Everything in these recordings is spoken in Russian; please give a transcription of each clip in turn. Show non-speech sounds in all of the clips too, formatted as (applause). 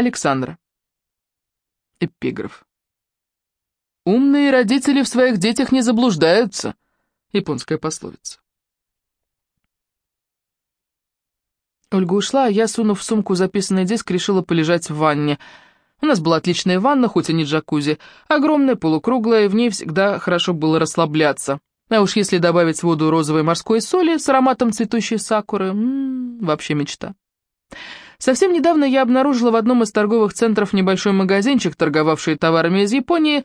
Александра. Эпиграф. «Умные родители в своих детях не заблуждаются» — японская пословица. Ольга ушла, а я, сунув в сумку записанный диск, решила полежать в ванне. У нас была отличная ванна, хоть и не джакузи. Огромная, полукруглая, в ней всегда хорошо было расслабляться. А уж если добавить воду розовой морской соли с ароматом цветущей сакуры, м -м, вообще мечта. Совсем недавно я обнаружила в одном из торговых центров небольшой магазинчик, торговавший товарами из Японии,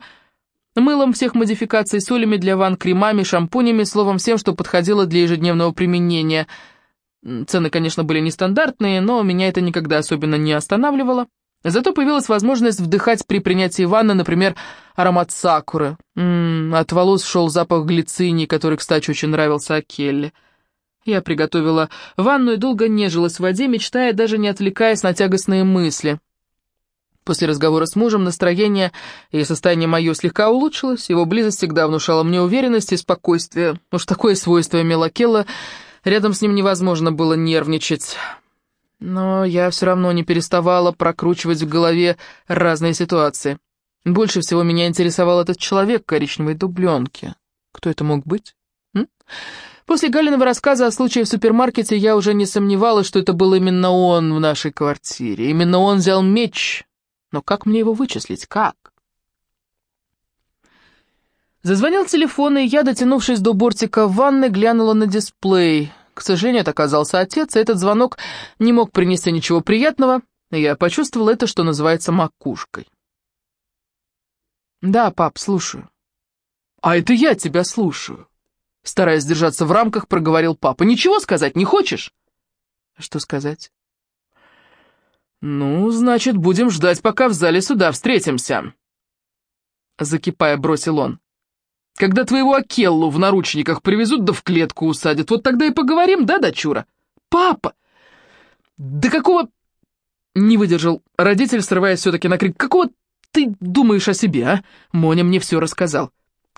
мылом всех модификаций, солями для ванн, кремами, шампунями, словом, всем, что подходило для ежедневного применения. Цены, конечно, были нестандартные, но меня это никогда особенно не останавливало. Зато появилась возможность вдыхать при принятии ванны, например, аромат сакуры. М -м, от волос шел запах глицинии, который, кстати, очень нравился Акелле. Я приготовила ванну и долго нежилась в воде, мечтая, даже не отвлекаясь на тягостные мысли. После разговора с мужем настроение и состояние мое слегка улучшилось, его близость всегда внушала мне уверенность и спокойствие. Уж такое свойство имела Келла, рядом с ним невозможно было нервничать. Но я все равно не переставала прокручивать в голове разные ситуации. Больше всего меня интересовал этот человек коричневой дубленке. Кто это мог быть? После Галиного рассказа о случае в супермаркете я уже не сомневалась, что это был именно он в нашей квартире. Именно он взял меч. Но как мне его вычислить? Как? Зазвонил телефон, и я, дотянувшись до бортика в ванной, глянула на дисплей. К сожалению, это оказался отец, и этот звонок не мог принести ничего приятного, я почувствовала это, что называется, макушкой. «Да, пап, слушаю». «А это я тебя слушаю». Стараясь держаться в рамках, проговорил папа. «Ничего сказать не хочешь?» «Что сказать?» «Ну, значит, будем ждать, пока в зале суда встретимся», — закипая бросил он. «Когда твоего Акеллу в наручниках привезут да в клетку усадят, вот тогда и поговорим, да, дочура?» «Папа! Да какого...» Не выдержал родитель, срываясь все-таки на крик. «Какого ты думаешь о себе, а? Моня мне все рассказал.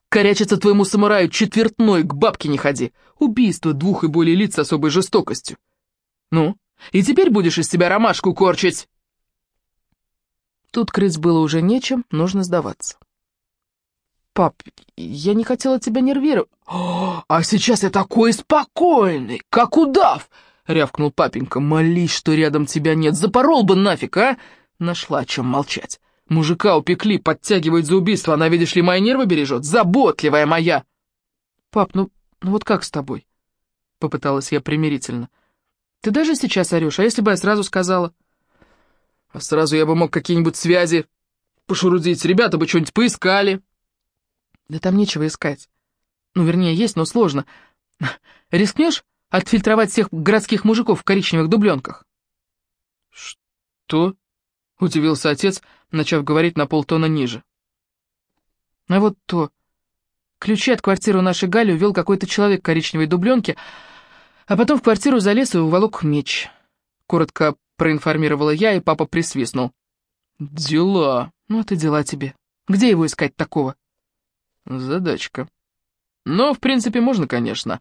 Корячиться твоему самураю четвертной, к бабке не ходи. Убийство двух и более лиц с особой жестокостью. Ну, и теперь будешь из себя ромашку корчить?» Тут крыть было уже нечем, нужно сдаваться. «Пап, я не хотела тебя нервировать». (gasps) «А сейчас я такой спокойный, как удав!» — рявкнул папенька. «Молись, что рядом тебя нет, запорол бы нафиг, а!» Нашла о чем молчать. Мужика упекли, подтягивают за убийство, она, видишь ли, мои нервы бережет, заботливая моя. Пап, ну, ну вот как с тобой? Попыталась я примирительно. Ты даже сейчас орешь, а если бы я сразу сказала? А сразу я бы мог какие-нибудь связи пошурудить, ребята бы что-нибудь поискали. Да там нечего искать. Ну, вернее, есть, но сложно. Рискнешь отфильтровать всех городских мужиков в коричневых дубленках? Что? — удивился отец, начав говорить на полтона ниже. «А вот то. Ключи от квартиры нашей Гали увел какой-то человек коричневой дубленке, а потом в квартиру залез и уволок меч». Коротко проинформировала я, и папа присвистнул. «Дела. Ну, это дела тебе. Где его искать такого?» «Задачка. Но, в принципе, можно, конечно».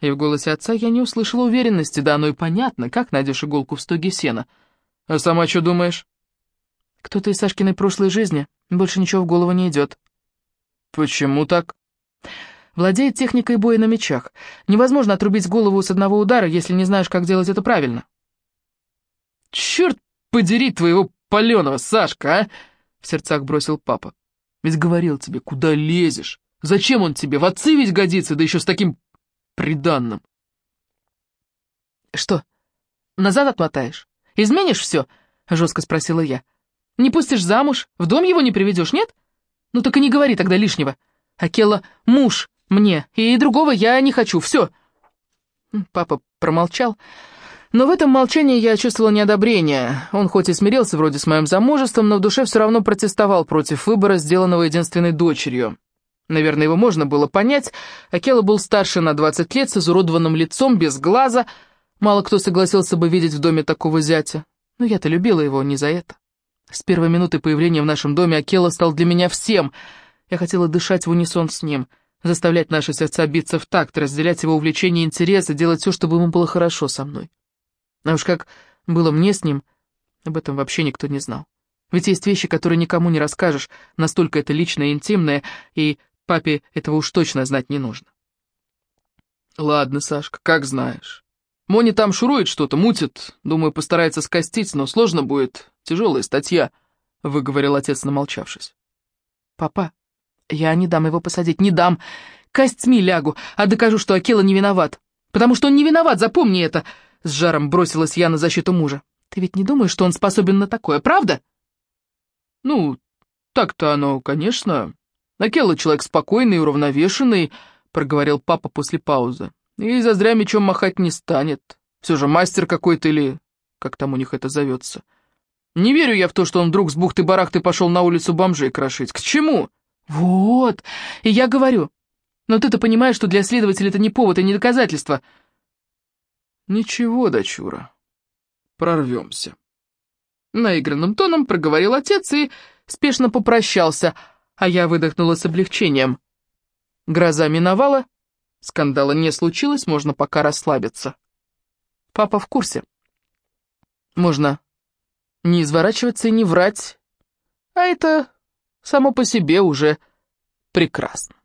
И в голосе отца я не услышала уверенности, да оно и понятно, как найдешь иголку в стоге сена — а сама что думаешь? Кто-то из Сашкиной прошлой жизни. Больше ничего в голову не идет. Почему так? Владеет техникой боя на мечах. Невозможно отрубить голову с одного удара, если не знаешь, как делать это правильно. Черт подери твоего паленого, Сашка, а! В сердцах бросил папа. Ведь говорил тебе, куда лезешь? Зачем он тебе? В отцы ведь годится, да еще с таким приданным. Что, назад отмотаешь? Изменишь все?» — жестко спросила я. «Не пустишь замуж? В дом его не приведешь, нет? Ну так и не говори тогда лишнего. Акела — муж мне, и другого я не хочу, все». Папа промолчал, но в этом молчании я чувствовала неодобрение. Он хоть и смирился вроде с моим замужеством, но в душе все равно протестовал против выбора, сделанного единственной дочерью. Наверное, его можно было понять. Акела был старше на 20 лет, с изуродованным лицом, без глаза — Мало кто согласился бы видеть в доме такого зятя. Но я-то любила его не за это. С первой минуты появления в нашем доме Акела стал для меня всем. Я хотела дышать в унисон с ним, заставлять наши сердца биться в такт, разделять его увлечения и интересы, делать все, чтобы ему было хорошо со мной. А уж как было мне с ним, Об этом вообще никто не знал. Ведь есть вещи, которые никому не расскажешь, настолько это личное и интимное, и папе этого уж точно знать не нужно. Ладно, Сашка, как знаешь. Мони там шурует что-то, мутит, думаю, постарается скостить, но сложно будет, тяжелая статья, — выговорил отец, намолчавшись. Папа, я не дам его посадить, не дам, костьми лягу, а докажу, что Акела не виноват. Потому что он не виноват, запомни это, — с жаром бросилась я на защиту мужа. Ты ведь не думаешь, что он способен на такое, правда? Ну, так-то оно, конечно. Акела человек спокойный и уравновешенный, — проговорил папа после паузы. И зазря мечом махать не станет. Все же мастер какой-то или... как там у них это зовется. Не верю я в то, что он вдруг с бухты-барахты пошел на улицу бомжей крошить. К чему? Вот, и я говорю. Но ты-то понимаешь, что для следователя это не повод и не доказательство. Ничего, дочура, прорвемся. Наигранным тоном проговорил отец и спешно попрощался, а я выдохнула с облегчением. Гроза миновала, скандала не случилось, можно пока расслабиться. Папа в курсе. Можно не изворачиваться и не врать, а это само по себе уже прекрасно.